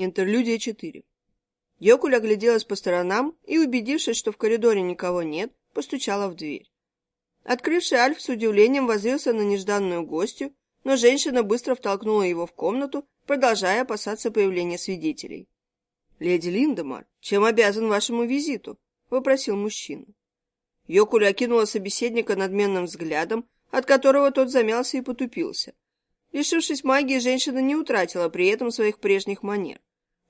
Интерлюдия 4. Йокуль огляделась по сторонам и, убедившись, что в коридоре никого нет, постучала в дверь. Открывший Альф с удивлением воззрился на нежданную гостью, но женщина быстро втолкнула его в комнату, продолжая опасаться появления свидетелей. «Леди Линдемар, чем обязан вашему визиту?» — вопросил мужчина. Йокуль окинула собеседника надменным взглядом, от которого тот замялся и потупился. Лишившись магии, женщина не утратила при этом своих прежних манер.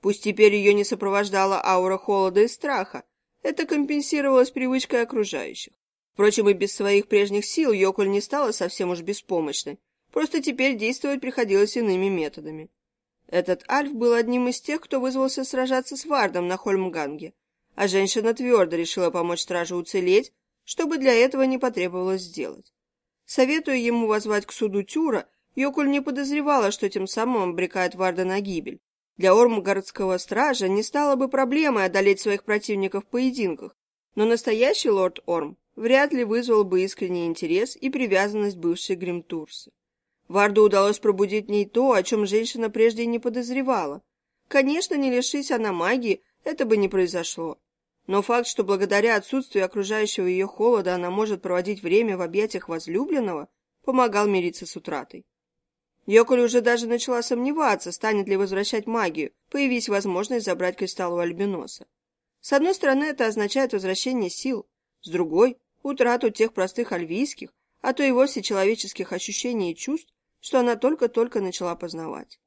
Пусть теперь ее не сопровождала аура холода и страха, это компенсировалось привычкой окружающих. Впрочем, и без своих прежних сил Йокуль не стала совсем уж беспомощной, просто теперь действовать приходилось иными методами. Этот Альф был одним из тех, кто вызвался сражаться с Вардом на Хольмганге, а женщина твердо решила помочь стражу уцелеть, чтобы для этого не потребовалось сделать. Советуя ему возвать к суду Тюра, Йокуль не подозревала, что тем самым обрекает Варда на гибель. Для Ормгардского стража не стало бы проблемой одолеть своих противников в поединках, но настоящий лорд Орм вряд ли вызвал бы искренний интерес и привязанность бывшей Гримтурсы. Варду удалось пробудить в ней то, о чем женщина прежде не подозревала. Конечно, не лишись она магии, это бы не произошло. Но факт, что благодаря отсутствию окружающего ее холода она может проводить время в объятиях возлюбленного, помогал мириться с утратой. Йоколь уже даже начала сомневаться, станет ли возвращать магию, появись возможность забрать кристалл у Альбиноса. С одной стороны, это означает возвращение сил, с другой — утрату тех простых альвийских, а то и вовсе человеческих ощущений и чувств, что она только-только начала познавать.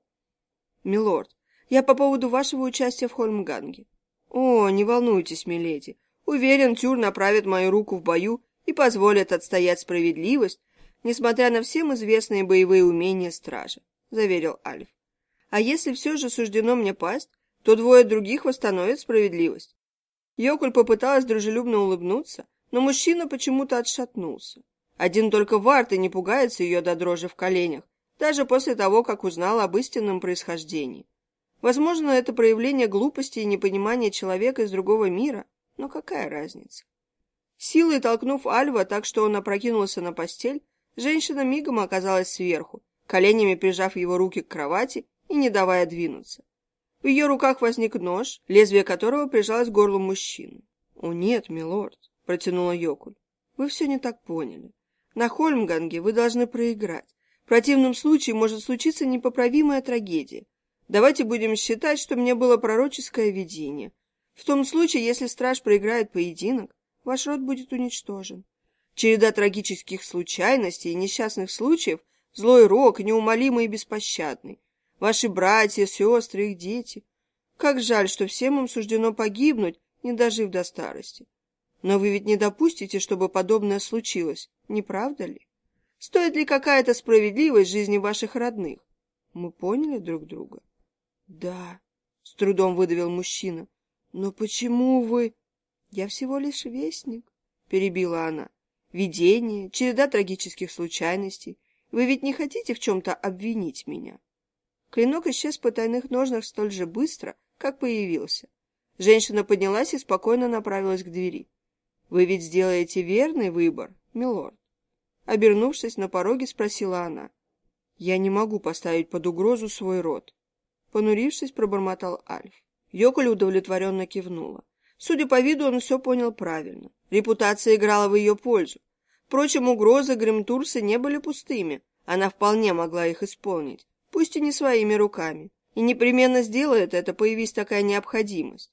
«Милорд, я по поводу вашего участия в Хольмганге». «О, не волнуйтесь, миледи. Уверен, Тюр направит мою руку в бою и позволит отстоять справедливость, несмотря на всем известные боевые умения стража», — заверил Альф. «А если все же суждено мне пасть, то двое других восстановят справедливость». Йокуль попыталась дружелюбно улыбнуться, но мужчина почему-то отшатнулся. Один только Варт и не пугается ее до дрожи в коленях, даже после того, как узнал об истинном происхождении. Возможно, это проявление глупости и непонимания человека из другого мира, но какая разница? Силой толкнув Альва так, что он опрокинулся на постель, Женщина мигом оказалась сверху, коленями прижав его руки к кровати и не давая двинуться. В ее руках возник нож, лезвие которого прижалось к горлу мужчины. «О нет, милорд», — протянула Йокуль, — «вы все не так поняли. На Хольмганге вы должны проиграть. В противном случае может случиться непоправимая трагедия. Давайте будем считать, что мне было пророческое видение. В том случае, если страж проиграет поединок, ваш род будет уничтожен. Череда трагических случайностей и несчастных случаев, злой рок, неумолимый и беспощадный. Ваши братья, сестры, их дети. Как жаль, что всем им суждено погибнуть, не дожив до старости. Но вы ведь не допустите, чтобы подобное случилось, не правда ли? Стоит ли какая-то справедливость жизни ваших родных? Мы поняли друг друга? Да, с трудом выдавил мужчина. Но почему вы... Я всего лишь вестник, перебила она видение, череда трагических случайностей. Вы ведь не хотите в чем-то обвинить меня?» Клинок исчез по тайных ножнах столь же быстро, как появился. Женщина поднялась и спокойно направилась к двери. «Вы ведь сделаете верный выбор, милорд?» Обернувшись на пороге, спросила она. «Я не могу поставить под угрозу свой род». Понурившись, пробормотал Альф. Йоколь удовлетворенно кивнула. Судя по виду, он все понял правильно. Репутация играла в ее пользу. Впрочем, угрозы Гримтурса не были пустыми. Она вполне могла их исполнить, пусть и не своими руками. И непременно сделает это, появись такая необходимость.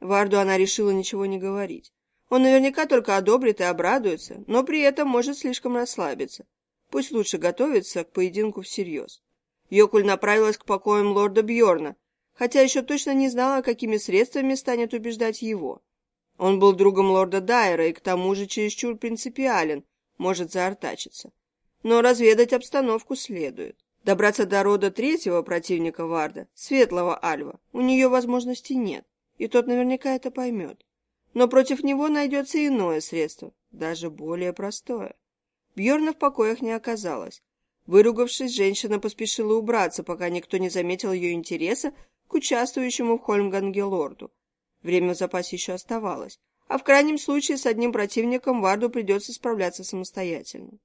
Варду она решила ничего не говорить. Он наверняка только одобрит и обрадуется, но при этом может слишком расслабиться. Пусть лучше готовится к поединку всерьез. Йокуль направилась к покоям лорда Бьорна, хотя еще точно не знала, какими средствами станет убеждать его. Он был другом лорда Дайера и к тому же чересчур принципиален, может заортачиться. Но разведать обстановку следует. Добраться до рода третьего противника Варда, светлого Альва, у нее возможности нет, и тот наверняка это поймет. Но против него найдется иное средство, даже более простое. Бьерна в покоях не оказалось. Выругавшись, женщина поспешила убраться, пока никто не заметил ее интереса к участвующему в Хольмганге лорду. Время в запасе еще оставалось, а в крайнем случае с одним противником Варду придется справляться самостоятельно.